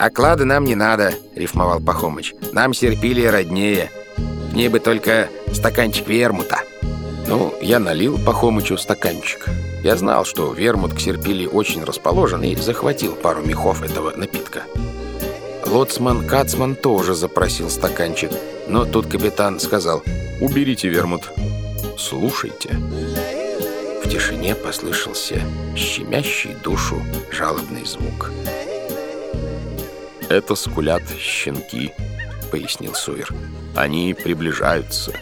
«Оклада нам не надо», — рифмовал Пахомыч. «Нам Серпилия роднее. Мне бы только стаканчик вермута». Ну, я налил Пахомычу стаканчик. Я знал, что вермут к Серпилии очень расположен и захватил пару мехов этого напитка. Лоцман Кацман тоже запросил стаканчик, но тут капитан сказал «Уберите вермут». «Слушайте». В тишине послышался щемящий душу жалобный звук. «Это скулят щенки», — пояснил Суир. «Они приближаются».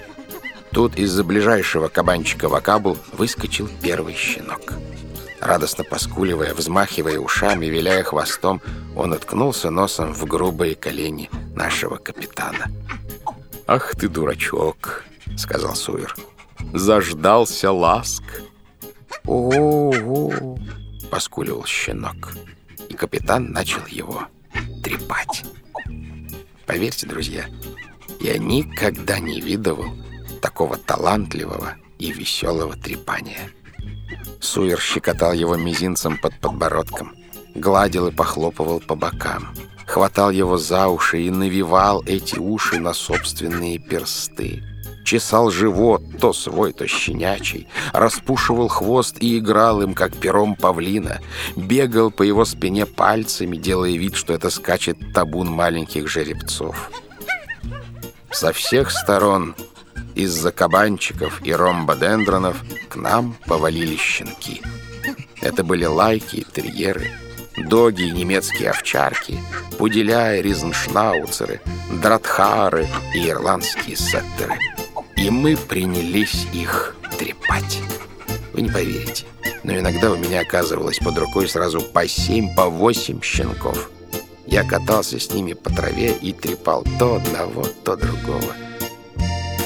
Тут из-за ближайшего кабанчика Вакабул выскочил первый щенок. Радостно поскуливая, взмахивая ушами, виляя хвостом, он уткнулся носом в грубые колени нашего капитана. «Ах ты, дурачок!» — сказал Суир. «Заждался ласк!» «О-о-о!» — поскуливал щенок. И капитан начал его трепать. Поверьте, друзья, я никогда не видывал такого талантливого и веселого трепания. Суер щекотал его мизинцем под подбородком, гладил и похлопывал по бокам, хватал его за уши и навивал эти уши на собственные персты. Чесал живот, то свой, то щенячий, распушивал хвост и играл им, как пером павлина, бегал по его спине пальцами, делая вид, что это скачет табун маленьких жеребцов. Со всех сторон из-за кабанчиков и ромбодендронов к нам повалили щенки. Это были лайки и терьеры, доги и немецкие овчарки, пуделя и ризеншнауцеры, дратхары и ирландские сеттеры. И мы принялись их трепать. Вы не поверите, но иногда у меня оказывалось под рукой сразу по семь, по восемь щенков. Я катался с ними по траве и трепал то одного, то другого.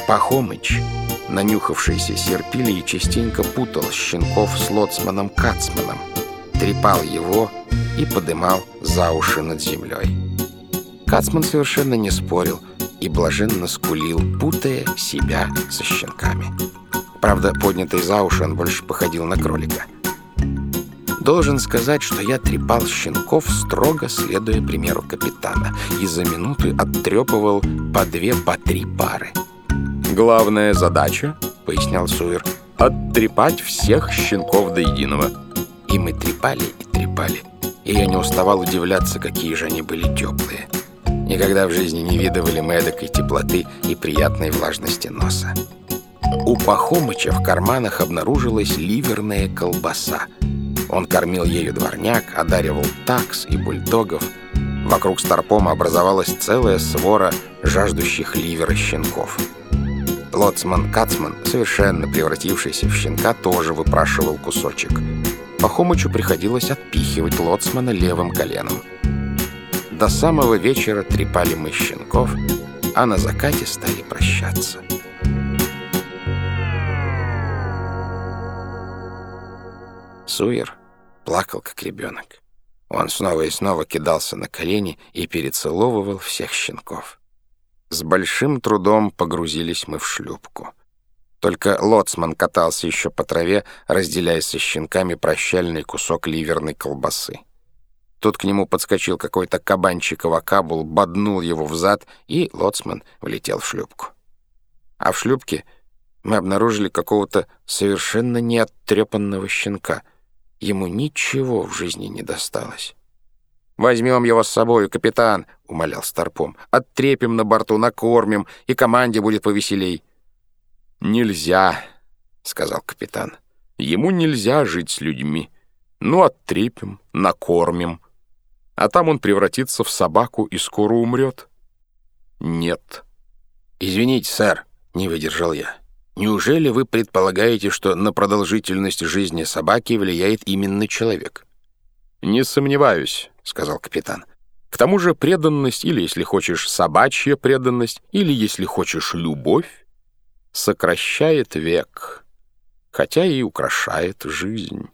Пахомыч, нанюхавшийся серпилии, частенько путал щенков с лоцманом Кацманом, трепал его и подымал за уши над землей. Кацман совершенно не спорил и блаженно скулил, путая себя со щенками. Правда, поднятый за уши он больше походил на кролика. Должен сказать, что я трепал щенков, строго следуя примеру капитана, и за минуту оттрепывал по две, по три пары. «Главная задача, — пояснял Суир, — оттрепать всех щенков до единого». И мы трепали и трепали. И я не уставал удивляться, какие же они были теплые. Никогда в жизни не видывали мы эдакой теплоты и приятной влажности носа. У Пахомыча в карманах обнаружилась ливерная колбаса. Он кормил ею дворняк, одаривал такс и бульдогов. Вокруг старпома образовалась целая свора жаждущих ливера щенков. Лоцман Кацман, совершенно превратившийся в щенка, тоже выпрашивал кусочек. Пахомычу приходилось отпихивать Лоцмана левым коленом. До самого вечера трепали мы щенков, а на закате стали прощаться. Суир плакал, как ребенок. Он снова и снова кидался на колени и перецеловывал всех щенков. С большим трудом погрузились мы в шлюпку. Только лоцман катался еще по траве, разделяя со щенками прощальный кусок ливерной колбасы. Тут к нему подскочил какой-то кабанчик авакабул, боднул его в зад, и лоцман влетел в шлюпку. А в шлюпке мы обнаружили какого-то совершенно неоттрепанного щенка. Ему ничего в жизни не досталось. «Возьмем его с собой, капитан», — умолял Старпом. «Оттрепим на борту, накормим, и команде будет повеселей». «Нельзя», — сказал капитан. «Ему нельзя жить с людьми. Ну, оттрепим, накормим. А там он превратится в собаку и скоро умрет». «Нет». «Извините, сэр», — не выдержал я. «Неужели вы предполагаете, что на продолжительность жизни собаки влияет именно человек?» «Не сомневаюсь», — сказал капитан. «К тому же преданность, или, если хочешь, собачья преданность, или, если хочешь, любовь, сокращает век, хотя и украшает жизнь».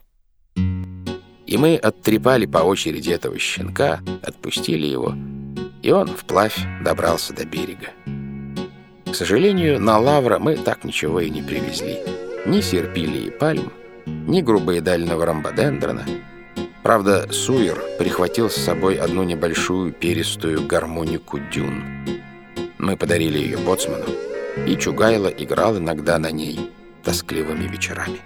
И мы оттрепали по очереди этого щенка, отпустили его, и он вплавь добрался до берега. К сожалению, на Лавра мы так ничего и не привезли. Ни серпилии пальм, ни грубоедального ромбодендрона — Правда, Суир прихватил с собой одну небольшую перистую гармонику дюн. Мы подарили ее боцману, и Чугайло играл иногда на ней тоскливыми вечерами.